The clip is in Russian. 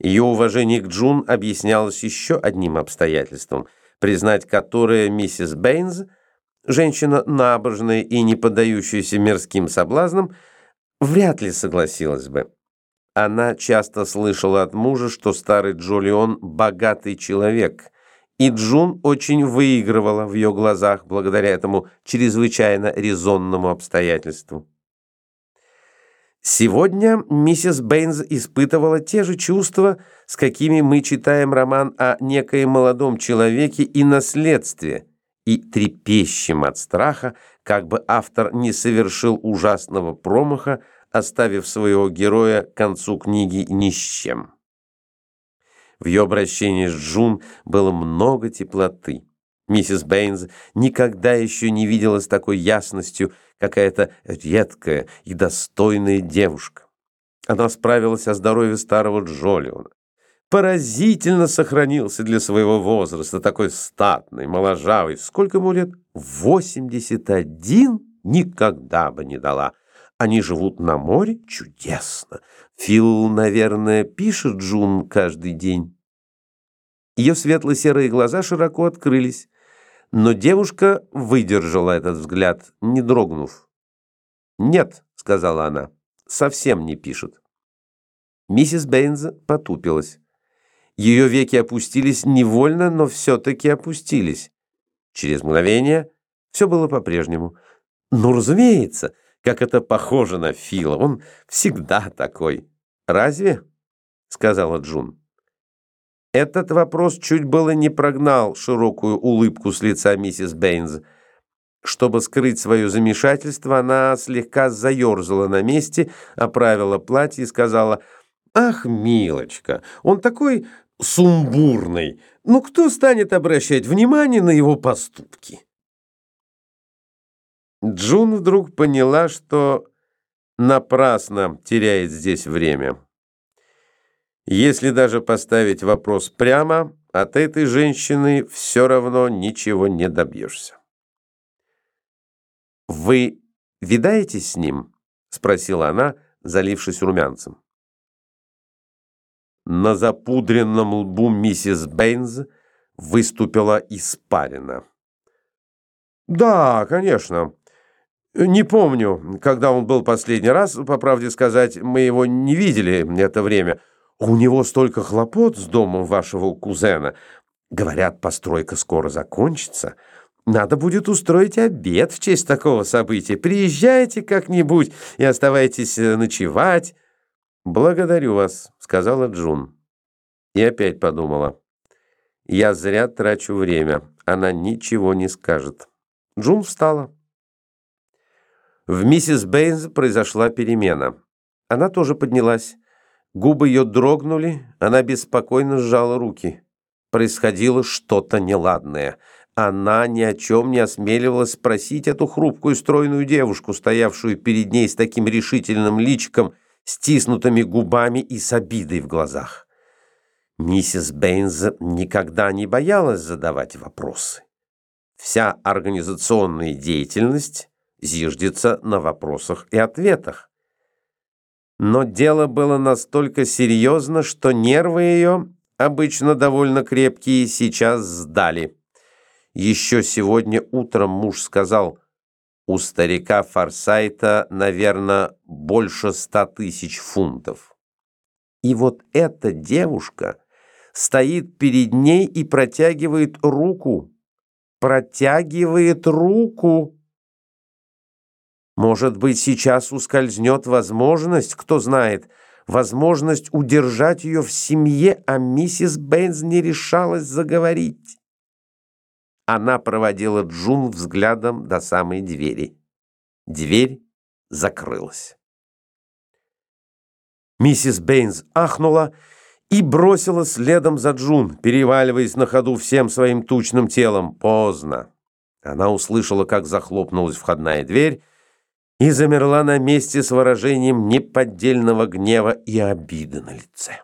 Ее уважение к Джун объяснялось еще одним обстоятельством, признать которое миссис Бэйнс, женщина набожная и не поддающаяся мирским соблазнам, вряд ли согласилась бы. Она часто слышала от мужа, что старый Джолион – богатый человек, и Джун очень выигрывала в ее глазах благодаря этому чрезвычайно резонному обстоятельству. Сегодня миссис Бэйнс испытывала те же чувства, с какими мы читаем роман о некоем молодом человеке и наследстве, и трепещем от страха, как бы автор не совершил ужасного промаха, оставив своего героя к концу книги ни с чем. В ее обращении с Джун было много теплоты. Миссис Бэйнс никогда еще не видела с такой ясностью какая-то редкая и достойная девушка. Она справилась о здоровье старого Джолиона. Поразительно сохранился для своего возраста, такой статный, моложавый. Сколько ему лет? 81? Никогда бы не дала. Они живут на море? Чудесно. Фил, наверное, пишет Джун каждый день. Ее светло-серые глаза широко открылись. Но девушка выдержала этот взгляд, не дрогнув. «Нет», — сказала она, — «совсем не пишет». Миссис Бэйнс потупилась. Ее веки опустились невольно, но все-таки опустились. Через мгновение все было по-прежнему. «Ну, разумеется, как это похоже на Фила, он всегда такой». «Разве?» — сказала Джун. Этот вопрос чуть было не прогнал широкую улыбку с лица миссис Бэйнс. Чтобы скрыть свое замешательство, она слегка заерзала на месте, оправила платье и сказала, «Ах, милочка, он такой сумбурный. Ну кто станет обращать внимание на его поступки?» Джун вдруг поняла, что напрасно теряет здесь время. Если даже поставить вопрос прямо, от этой женщины все равно ничего не добьешься. «Вы видаетесь с ним?» — спросила она, залившись румянцем. На запудренном лбу миссис Бэйнс выступила испарина. «Да, конечно. Не помню, когда он был последний раз, по правде сказать, мы его не видели это время». У него столько хлопот с домом вашего кузена. Говорят, постройка скоро закончится. Надо будет устроить обед в честь такого события. Приезжайте как-нибудь и оставайтесь э, ночевать. Благодарю вас, сказала Джун. И опять подумала. Я зря трачу время. Она ничего не скажет. Джун встала. В миссис Бэйнс произошла перемена. Она тоже поднялась. Губы ее дрогнули, она беспокойно сжала руки. Происходило что-то неладное. Она ни о чем не осмеливалась спросить эту хрупкую стройную девушку, стоявшую перед ней с таким решительным личиком, стиснутыми губами и с обидой в глазах. Миссис Бэйнс никогда не боялась задавать вопросы. Вся организационная деятельность зиждется на вопросах и ответах. Но дело было настолько серьезно, что нервы ее, обычно довольно крепкие, сейчас сдали. Еще сегодня утром муж сказал, у старика Форсайта, наверное, больше ста тысяч фунтов. И вот эта девушка стоит перед ней и протягивает руку. Протягивает руку. Может быть, сейчас ускользнет возможность, кто знает, возможность удержать ее в семье, а миссис Бэйнс не решалась заговорить. Она проводила Джун взглядом до самой двери. Дверь закрылась. Миссис Бэйнс ахнула и бросилась следом за Джун, переваливаясь на ходу всем своим тучным телом. Поздно. Она услышала, как захлопнулась входная дверь, и замерла на месте с выражением неподдельного гнева и обиды на лице.